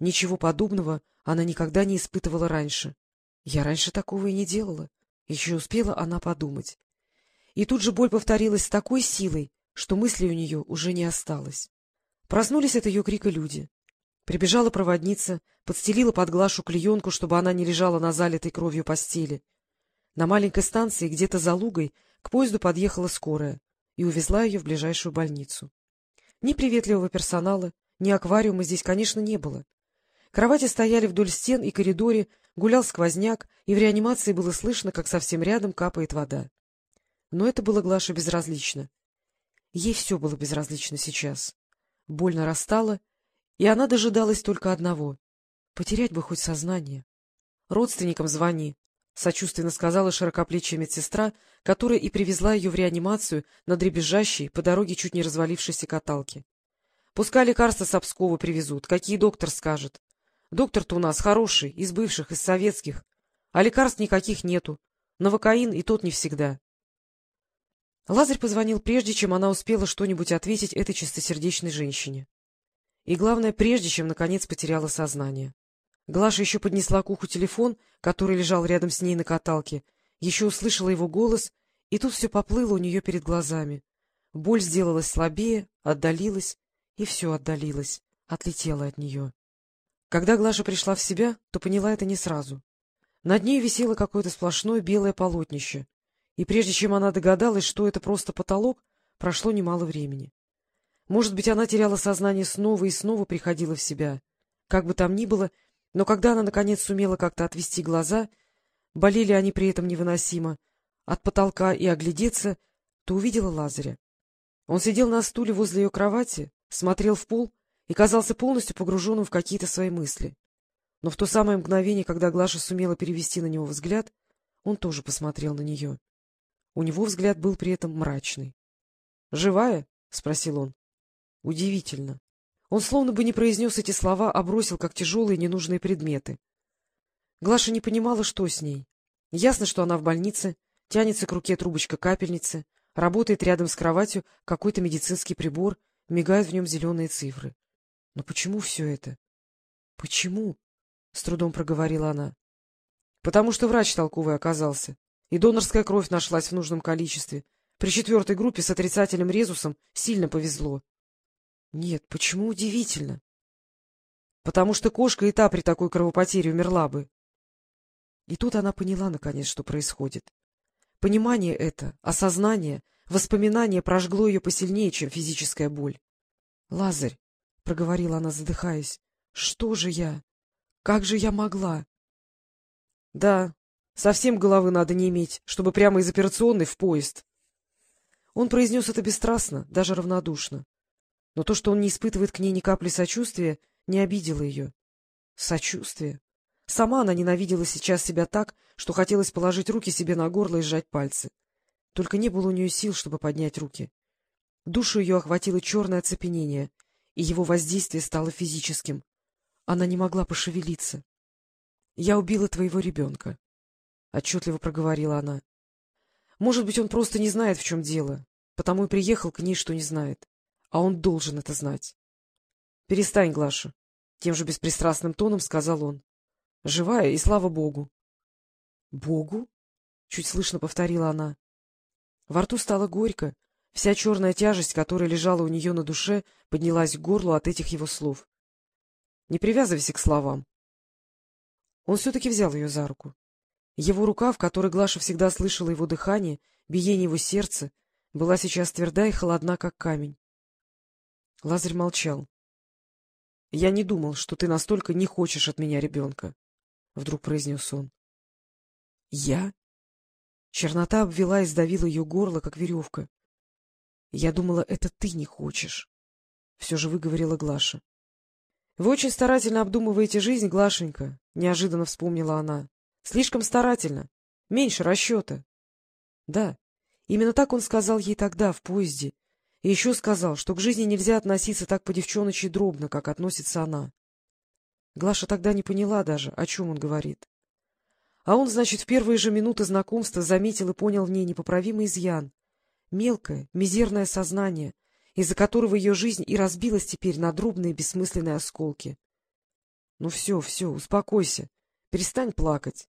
Ничего подобного она никогда не испытывала раньше. Я раньше такого и не делала. Еще успела она подумать. И тут же боль повторилась с такой силой, что мыслей у нее уже не осталось. Проснулись от ее крика люди. Прибежала проводница, подстелила под Глашу клеенку, чтобы она не лежала на залитой кровью постели. На маленькой станции, где-то за лугой, к поезду подъехала скорая и увезла ее в ближайшую больницу. Ни приветливого персонала, ни аквариума здесь, конечно, не было. Кровати стояли вдоль стен и коридоре, гулял сквозняк, и в реанимации было слышно, как совсем рядом капает вода. Но это было Глаше безразлично. Ей все было безразлично сейчас. Боль нарастала, и она дожидалась только одного — потерять бы хоть сознание. — Родственникам звони, — сочувственно сказала широкоплечья медсестра, которая и привезла ее в реанимацию на дребезжащей, по дороге чуть не развалившейся каталке. — Пускай лекарства с привезут, какие доктор скажет. Доктор-то у нас хороший, из бывших, из советских, а лекарств никаких нету. Новокаин и тот не всегда. Лазарь позвонил прежде, чем она успела что-нибудь ответить этой чистосердечной женщине. И главное, прежде чем, наконец, потеряла сознание. Глаша еще поднесла к уху телефон, который лежал рядом с ней на каталке, еще услышала его голос, и тут все поплыло у нее перед глазами. Боль сделалась слабее, отдалилась, и все отдалилось, отлетело от нее. Когда Глаша пришла в себя, то поняла это не сразу. Над ней висело какое-то сплошное белое полотнище, и прежде чем она догадалась, что это просто потолок, прошло немало времени. Может быть, она теряла сознание снова и снова приходила в себя. Как бы там ни было, но когда она, наконец, сумела как-то отвести глаза, болели они при этом невыносимо, от потолка и оглядеться, то увидела Лазаря. Он сидел на стуле возле ее кровати, смотрел в пол и казался полностью погруженным в какие-то свои мысли. Но в то самое мгновение, когда Глаша сумела перевести на него взгляд, он тоже посмотрел на нее. У него взгляд был при этом мрачный. — Живая? — спросил он. — Удивительно. Он словно бы не произнес эти слова, а бросил, как тяжелые ненужные предметы. Глаша не понимала, что с ней. Ясно, что она в больнице, тянется к руке трубочка капельницы, работает рядом с кроватью какой-то медицинский прибор, мигают в нем зеленые цифры. Но почему все это? — Почему? — с трудом проговорила она. — Потому что врач толковый оказался, и донорская кровь нашлась в нужном количестве. При четвертой группе с отрицательным резусом сильно повезло. — Нет, почему удивительно? — Потому что кошка и та при такой кровопотере умерла бы. И тут она поняла, наконец, что происходит. Понимание это, осознание, воспоминание прожгло ее посильнее, чем физическая боль. — Лазарь, проговорила она, задыхаясь. — Что же я? Как же я могла? — Да, совсем головы надо не иметь, чтобы прямо из операционной в поезд. Он произнес это бесстрастно, даже равнодушно. Но то, что он не испытывает к ней ни капли сочувствия, не обидело ее. Сочувствие. Сама она ненавидела сейчас себя так, что хотелось положить руки себе на горло и сжать пальцы. Только не было у нее сил, чтобы поднять руки. Душу ее охватило черное оцепенение — и его воздействие стало физическим. Она не могла пошевелиться. — Я убила твоего ребенка, — отчетливо проговорила она. Может быть, он просто не знает, в чем дело, потому и приехал к ней, что не знает. А он должен это знать. — Перестань, Глаша, — тем же беспристрастным тоном сказал он. — Живая, и слава богу. — Богу? — чуть слышно повторила она. Во рту стало горько, Вся черная тяжесть, которая лежала у нее на душе, поднялась к горлу от этих его слов. Не привязывайся к словам. Он все-таки взял ее за руку. Его рука, в которой Глаша всегда слышала его дыхание, биение его сердца, была сейчас тверда и холодна, как камень. Лазарь молчал. — Я не думал, что ты настолько не хочешь от меня ребенка, — вдруг произнес он. — Я? Чернота обвела и сдавила ее горло, как веревка. — Я думала, это ты не хочешь, — все же выговорила Глаша. — Вы очень старательно обдумываете жизнь, Глашенька, — неожиданно вспомнила она. — Слишком старательно. Меньше расчета. Да, именно так он сказал ей тогда, в поезде. И еще сказал, что к жизни нельзя относиться так по-девчоночи дробно, как относится она. Глаша тогда не поняла даже, о чем он говорит. А он, значит, в первые же минуты знакомства заметил и понял в ней непоправимый изъян, мелкое, мизерное сознание, из-за которого ее жизнь и разбилась теперь на дробные бессмысленные осколки. Ну все, все, успокойся. Перестань плакать.